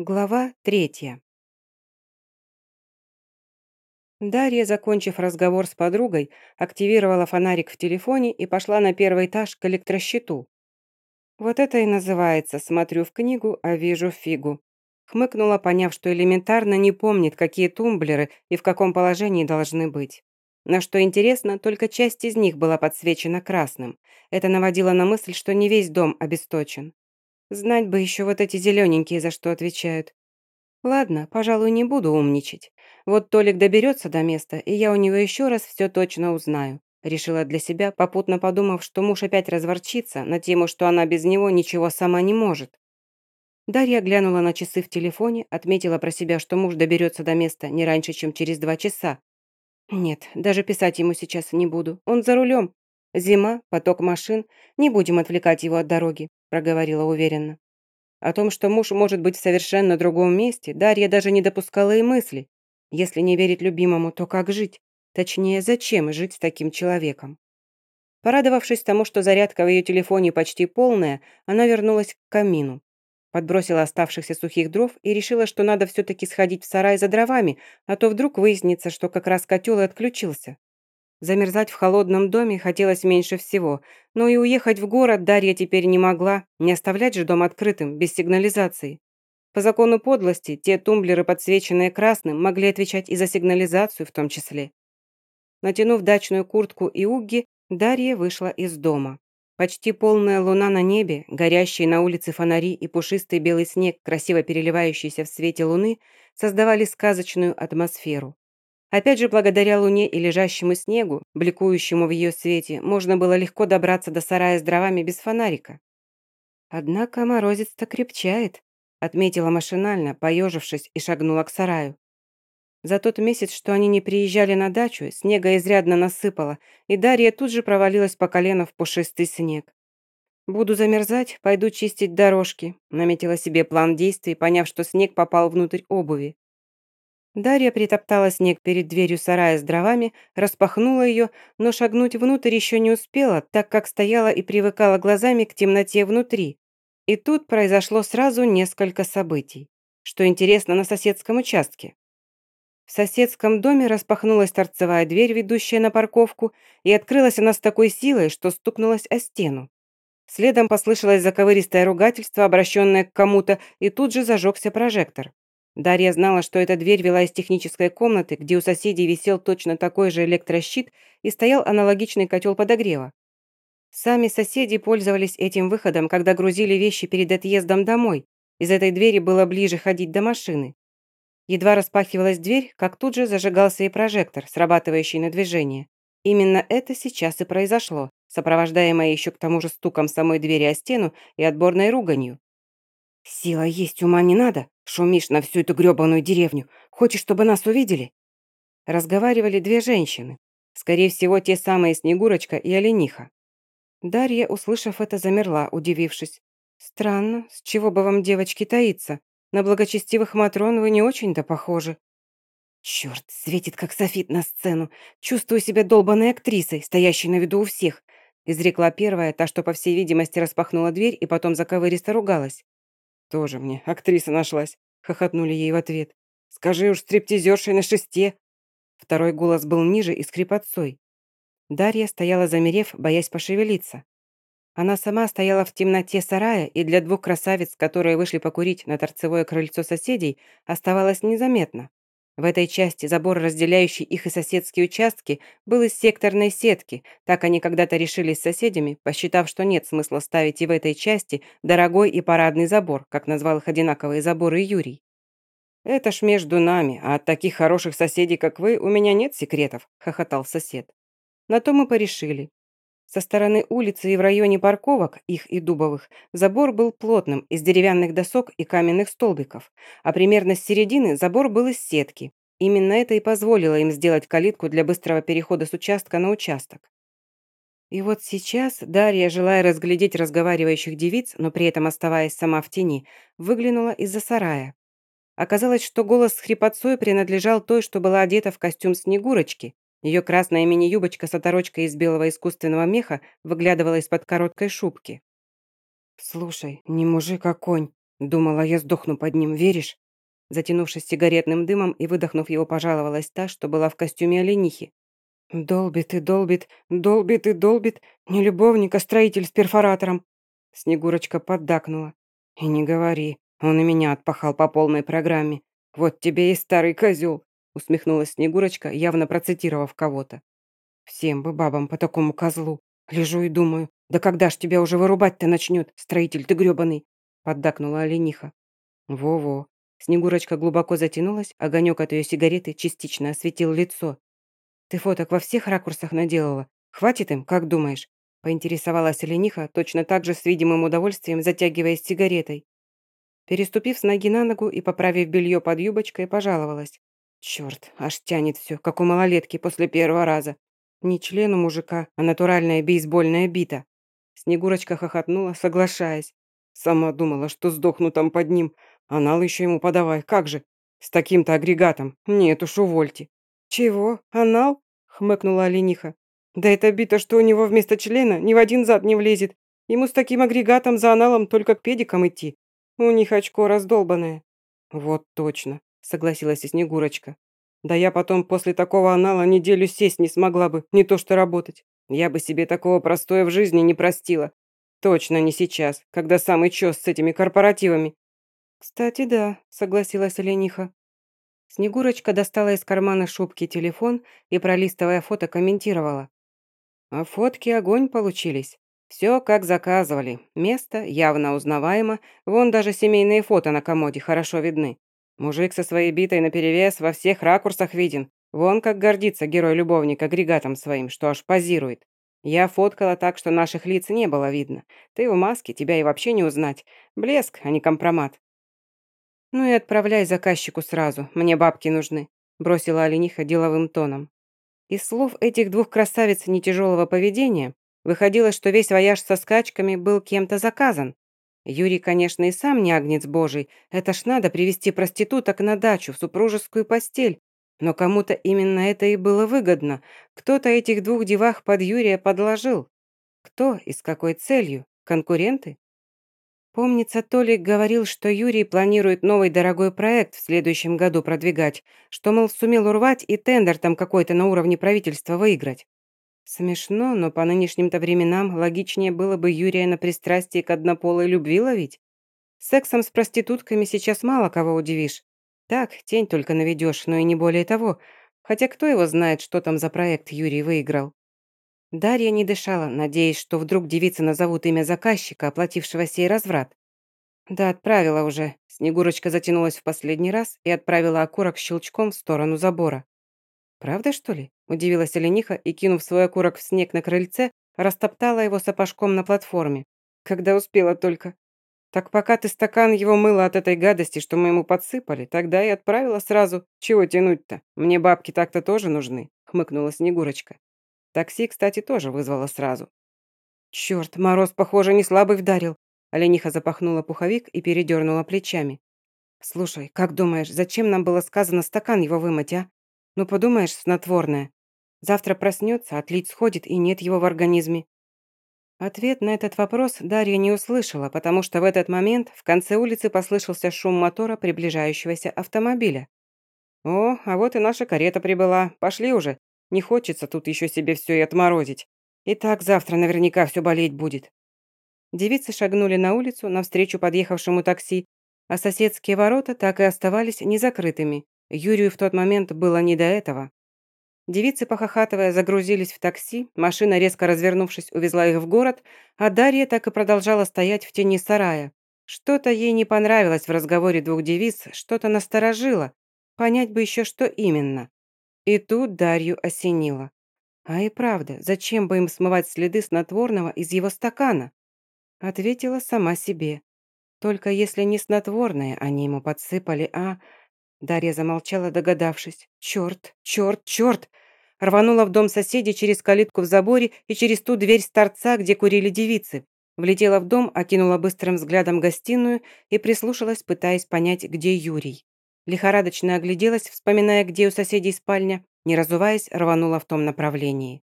Глава третья. Дарья, закончив разговор с подругой, активировала фонарик в телефоне и пошла на первый этаж к электрощиту. Вот это и называется «смотрю в книгу, а вижу фигу». Хмыкнула, поняв, что элементарно не помнит, какие тумблеры и в каком положении должны быть. Но что интересно, только часть из них была подсвечена красным. Это наводило на мысль, что не весь дом обесточен. Знать бы еще вот эти зелененькие за что отвечают. Ладно, пожалуй, не буду умничать. Вот Толик доберется до места, и я у него еще раз все точно узнаю. Решила для себя, попутно подумав, что муж опять разворчится на тему, что она без него ничего сама не может. Дарья глянула на часы в телефоне, отметила про себя, что муж доберется до места не раньше, чем через два часа. Нет, даже писать ему сейчас не буду. Он за рулем. Зима, поток машин. Не будем отвлекать его от дороги проговорила уверенно. О том, что муж может быть в совершенно другом месте, Дарья даже не допускала и мысли. Если не верить любимому, то как жить? Точнее, зачем жить с таким человеком? Порадовавшись тому, что зарядка в ее телефоне почти полная, она вернулась к камину. Подбросила оставшихся сухих дров и решила, что надо все-таки сходить в сарай за дровами, а то вдруг выяснится, что как раз котел и отключился. Замерзать в холодном доме хотелось меньше всего, но и уехать в город Дарья теперь не могла, не оставлять же дом открытым, без сигнализации. По закону подлости, те тумблеры, подсвеченные красным, могли отвечать и за сигнализацию в том числе. Натянув дачную куртку и угги, Дарья вышла из дома. Почти полная луна на небе, горящие на улице фонари и пушистый белый снег, красиво переливающийся в свете луны, создавали сказочную атмосферу. Опять же, благодаря луне и лежащему снегу, бликующему в ее свете, можно было легко добраться до сарая с дровами без фонарика. «Однако морозец-то крепчает», — отметила машинально, поежившись и шагнула к сараю. За тот месяц, что они не приезжали на дачу, снега изрядно насыпало, и Дарья тут же провалилась по колено в пушистый снег. «Буду замерзать, пойду чистить дорожки», — наметила себе план действий, поняв, что снег попал внутрь обуви. Дарья притоптала снег перед дверью сарая с дровами, распахнула ее, но шагнуть внутрь еще не успела, так как стояла и привыкала глазами к темноте внутри. И тут произошло сразу несколько событий. Что интересно, на соседском участке. В соседском доме распахнулась торцевая дверь, ведущая на парковку, и открылась она с такой силой, что стукнулась о стену. Следом послышалось заковыристое ругательство, обращенное к кому-то, и тут же зажегся прожектор. Дарья знала, что эта дверь вела из технической комнаты, где у соседей висел точно такой же электрощит и стоял аналогичный котел подогрева. Сами соседи пользовались этим выходом, когда грузили вещи перед отъездом домой. Из этой двери было ближе ходить до машины. Едва распахивалась дверь, как тут же зажигался и прожектор, срабатывающий на движение. Именно это сейчас и произошло, сопровождаемое еще к тому же стуком самой двери о стену и отборной руганью. «Сила есть, ума не надо. Шумишь на всю эту грёбаную деревню. Хочешь, чтобы нас увидели?» Разговаривали две женщины. Скорее всего, те самые Снегурочка и Олениха. Дарья, услышав это, замерла, удивившись. «Странно, с чего бы вам, девочки, таиться? На благочестивых Матрон вы не очень-то похожи». «Чёрт, светит, как софит на сцену. Чувствую себя долбанной актрисой, стоящей на виду у всех», изрекла первая, та, что, по всей видимости, распахнула дверь и потом заковыристо ругалась. «Тоже мне актриса нашлась», — хохотнули ей в ответ. «Скажи уж, стриптизершей на шесте». Второй голос был ниже и скрипотцой. Дарья стояла замерев, боясь пошевелиться. Она сама стояла в темноте сарая, и для двух красавиц, которые вышли покурить на торцевое крыльцо соседей, оставалось незаметно. В этой части забор, разделяющий их и соседские участки, был из секторной сетки. Так они когда-то решили с соседями, посчитав, что нет смысла ставить и в этой части дорогой и парадный забор, как назвал их одинаковые заборы Юрий. «Это ж между нами, а от таких хороших соседей, как вы, у меня нет секретов», — хохотал сосед. На то мы порешили. Со стороны улицы и в районе парковок, их и дубовых, забор был плотным, из деревянных досок и каменных столбиков, а примерно с середины забор был из сетки. Именно это и позволило им сделать калитку для быстрого перехода с участка на участок. И вот сейчас Дарья, желая разглядеть разговаривающих девиц, но при этом оставаясь сама в тени, выглянула из-за сарая. Оказалось, что голос с хрипотцой принадлежал той, что была одета в костюм Снегурочки, ее красная мини-юбочка с оторочкой из белого искусственного меха выглядывала из-под короткой шубки. «Слушай, не мужик, а конь», Думала, я сдохну под ним, веришь? Затянувшись сигаретным дымом и выдохнув его, пожаловалась та, что была в костюме оленихи. «Долбит и долбит, долбит и долбит, не любовник, а строитель с перфоратором!» Снегурочка поддакнула. «И не говори, он и меня отпахал по полной программе. Вот тебе и старый козел!» усмехнулась Снегурочка, явно процитировав кого-то. «Всем бы бабам по такому козлу. Лежу и думаю, да когда ж тебя уже вырубать-то начнет, строитель ты грёбаный?» поддакнула олениха. «Во-во». Снегурочка глубоко затянулась, огонек от ее сигареты частично осветил лицо. «Ты фоток во всех ракурсах наделала. Хватит им, как думаешь?» поинтересовалась олениха, точно так же с видимым удовольствием затягиваясь сигаретой. Переступив с ноги на ногу и поправив белье под юбочкой, пожаловалась. Черт, аж тянет все, как у малолетки после первого раза. Не член у мужика, а натуральная бейсбольная бита. Снегурочка хохотнула, соглашаясь. Сама думала, что сдохну там под ним. Анал еще ему подавай, как же? С таким-то агрегатом. Нет уж, увольте. Чего? Анал? Хмыкнула олениха. Да это бита, что у него вместо члена ни в один зад не влезет. Ему с таким агрегатом за аналом только к педикам идти. У них очко раздолбанное. Вот точно, согласилась и Снегурочка. Да я потом после такого анала неделю сесть не смогла бы, не то что работать. Я бы себе такого простоя в жизни не простила. Точно не сейчас, когда самый чёс с этими корпоративами. Кстати, да, согласилась Олениха. Снегурочка достала из кармана шубки телефон и, пролистывая фото, комментировала. А фотки огонь получились. Все как заказывали. Место явно узнаваемо. Вон даже семейные фото на комоде хорошо видны. Мужик со своей битой наперевес во всех ракурсах виден. Вон как гордится герой-любовник агрегатом своим, что аж позирует. Я фоткала так, что наших лиц не было видно. Ты в маске, тебя и вообще не узнать. Блеск, а не компромат. Ну и отправляй заказчику сразу, мне бабки нужны, бросила олениха деловым тоном. Из слов этих двух красавиц нетяжелого поведения выходило, что весь вояж со скачками был кем-то заказан. Юрий, конечно, и сам не агнец божий, это ж надо привести проституток на дачу, в супружескую постель, но кому-то именно это и было выгодно. Кто-то этих двух девах под Юрия подложил. Кто и с какой целью? Конкуренты? Помнится, Толик говорил, что Юрий планирует новый дорогой проект в следующем году продвигать, что, мол, сумел урвать и тендер там какой-то на уровне правительства выиграть. Смешно, но по нынешним-то временам логичнее было бы Юрия на пристрастии к однополой любви ловить. Сексом с проститутками сейчас мало кого удивишь. Так, тень только наведешь, но и не более того. Хотя кто его знает, что там за проект Юрий выиграл. Дарья не дышала, надеясь, что вдруг девицы назовут имя заказчика, оплатившего сей разврат. Да, отправила уже. Снегурочка затянулась в последний раз и отправила окурок щелчком в сторону забора. «Правда, что ли?» – удивилась олениха и, кинув свой окурок в снег на крыльце, растоптала его сапожком на платформе. Когда успела только. Так пока ты стакан его мыла от этой гадости, что мы ему подсыпали, тогда и отправила сразу. Чего тянуть-то? Мне бабки так-то тоже нужны», — хмыкнула Снегурочка. Такси, кстати, тоже вызвала сразу. «Черт, мороз, похоже, не слабый вдарил». Олениха запахнула пуховик и передернула плечами. «Слушай, как думаешь, зачем нам было сказано стакан его вымыть, а? Ну, подумаешь, снотворное. Завтра проснется, отлить сходит, и нет его в организме. Ответ на этот вопрос Дарья не услышала, потому что в этот момент в конце улицы послышался шум мотора приближающегося автомобиля. «О, а вот и наша карета прибыла. Пошли уже. Не хочется тут еще себе все и отморозить. И так завтра наверняка все болеть будет». Девицы шагнули на улицу навстречу подъехавшему такси, а соседские ворота так и оставались незакрытыми. Юрию в тот момент было не до этого. Девицы, похохатывая, загрузились в такси, машина, резко развернувшись, увезла их в город, а Дарья так и продолжала стоять в тени сарая. Что-то ей не понравилось в разговоре двух девиц, что-то насторожило. Понять бы еще, что именно. И тут Дарью осенило. А и правда, зачем бы им смывать следы снотворного из его стакана? Ответила сама себе. Только если не снотворное они ему подсыпали, а... Дарья замолчала, догадавшись. «Черт, черт, черт!» Рванула в дом соседей через калитку в заборе и через ту дверь с торца, где курили девицы. Влетела в дом, окинула быстрым взглядом гостиную и прислушалась, пытаясь понять, где Юрий. Лихорадочно огляделась, вспоминая, где у соседей спальня, не разуваясь, рванула в том направлении.